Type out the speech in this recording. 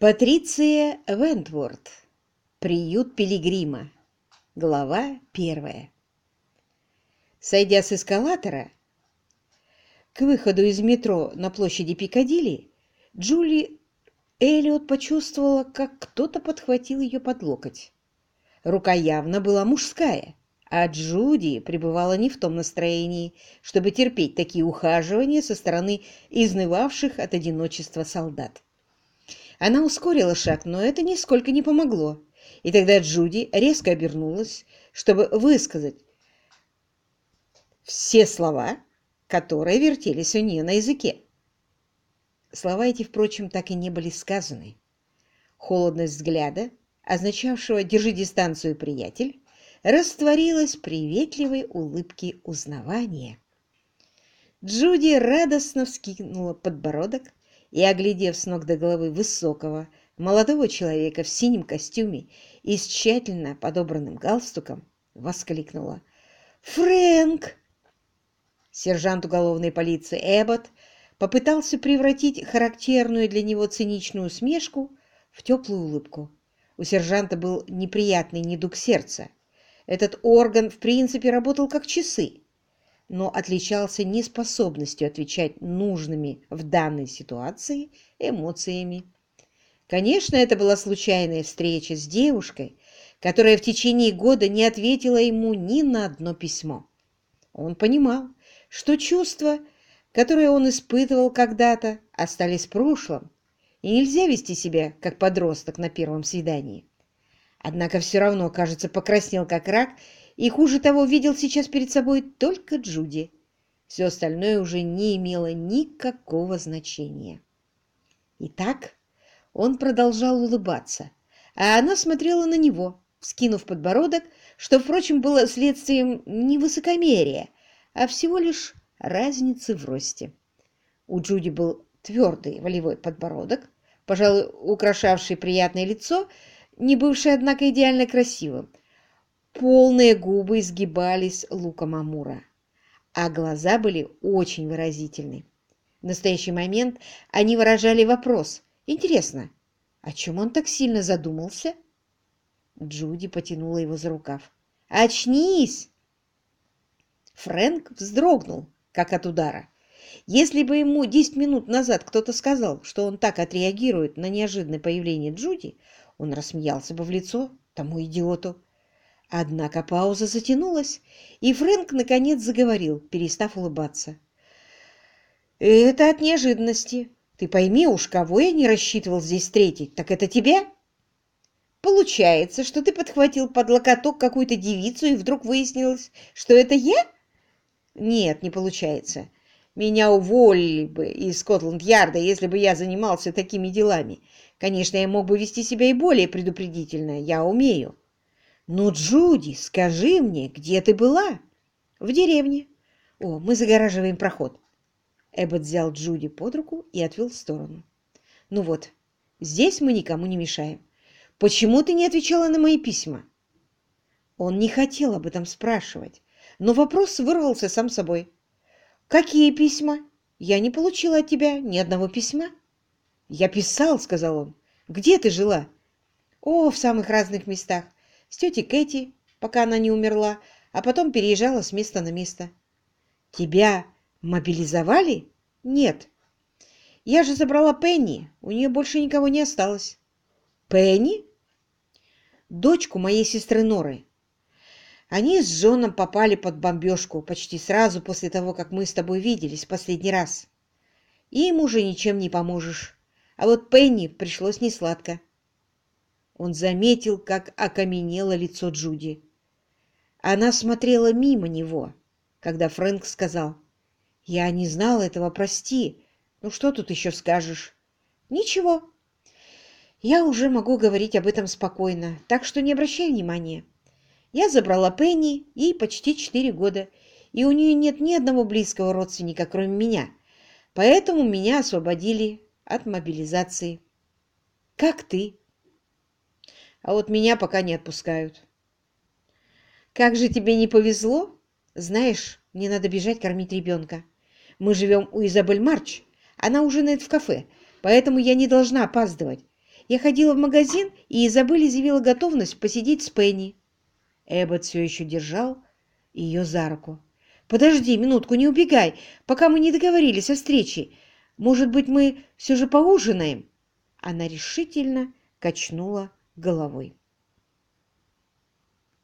Патриция Вентворд. Приют Пилигрима. Глава первая. Сойдя с эскалатора к выходу из метро на площади Пикадилли, Джули Эллиот почувствовала, как кто-то подхватил ее под локоть. Рука явно была мужская, а Джуди пребывала не в том настроении, чтобы терпеть такие ухаживания со стороны изнывавших от одиночества солдат. Она ускорила шаг, но это нисколько не помогло. И тогда Джуди резко обернулась, чтобы высказать все слова, которые вертелись у нее на языке. Слова эти, впрочем, так и не были сказаны. Холодность взгляда, означавшего «держи дистанцию, приятель», растворилась в приветливой улыбке узнавания. Джуди радостно вскинула подбородок, и, оглядев с ног до головы высокого, молодого человека в синем костюме и с тщательно подобранным галстуком, воскликнула «Фрэнк!». Сержант уголовной полиции Эббот попытался превратить характерную для него циничную усмешку в теплую улыбку. У сержанта был неприятный недуг сердца. Этот орган, в принципе, работал как часы, но отличался неспособностью отвечать нужными в данной ситуации эмоциями. Конечно, это была случайная встреча с девушкой, которая в течение года не ответила ему ни на одно письмо. Он понимал, что чувства, которые он испытывал когда-то, остались в прошлом, и нельзя вести себя как подросток на первом свидании. Однако все равно, кажется, покраснел как рак и, хуже того, видел сейчас перед собой только Джуди. Все остальное уже не имело никакого значения. Итак, он продолжал улыбаться, а она смотрела на него, скинув подбородок, что, впрочем, было следствием не высокомерия, а всего лишь разницы в росте. У Джуди был твердый волевой подбородок, пожалуй, украшавший приятное лицо, не бывшее, однако, идеально красивым, Полные губы изгибались луком Амура, а глаза были очень выразительны. В настоящий момент они выражали вопрос. Интересно, о чем он так сильно задумался? Джуди потянула его за рукав. «Очнись!» Фрэнк вздрогнул, как от удара. Если бы ему десять минут назад кто-то сказал, что он так отреагирует на неожиданное появление Джуди, он рассмеялся бы в лицо тому идиоту. Однако пауза затянулась, и Фрэнк наконец заговорил, перестав улыбаться. «Это от неожиданности. Ты пойми уж, кого я не рассчитывал здесь встретить, так это тебя?» «Получается, что ты подхватил под локоток какую-то девицу, и вдруг выяснилось, что это я?» «Нет, не получается. Меня уволили бы из Скотланд-Ярда, если бы я занимался такими делами. Конечно, я мог бы вести себя и более предупредительно. Я умею». «Ну, Джуди, скажи мне, где ты была?» «В деревне. О, мы загораживаем проход». Эббот взял Джуди под руку и отвел в сторону. «Ну вот, здесь мы никому не мешаем. Почему ты не отвечала на мои письма?» Он не хотел об этом спрашивать, но вопрос вырвался сам собой. «Какие письма? Я не получила от тебя ни одного письма». «Я писал», — сказал он. «Где ты жила?» «О, в самых разных местах с тетей Кэти, пока она не умерла, а потом переезжала с места на место. Тебя мобилизовали? Нет. Я же забрала Пенни, у нее больше никого не осталось. Пенни? Дочку моей сестры Норы. Они с Джоном попали под бомбежку почти сразу после того, как мы с тобой виделись в последний раз. Им уже ничем не поможешь. А вот Пенни пришлось несладко. Он заметил, как окаменело лицо Джуди. Она смотрела мимо него, когда Фрэнк сказал, «Я не знал этого, прости. Ну что тут еще скажешь?» «Ничего. Я уже могу говорить об этом спокойно, так что не обращай внимания. Я забрала Пенни, ей почти четыре года, и у нее нет ни одного близкого родственника, кроме меня, поэтому меня освободили от мобилизации. Как ты?» А вот меня пока не отпускают. Как же тебе не повезло? Знаешь, мне надо бежать кормить ребенка. Мы живем у Изабель Марч, она ужинает в кафе, поэтому я не должна опаздывать. Я ходила в магазин, и Изабель изъявила готовность посидеть с Пенни. Эббот все еще держал ее за руку. «Подожди минутку, не убегай, пока мы не договорились о встрече. Может быть, мы все же поужинаем?» Она решительно качнула головой.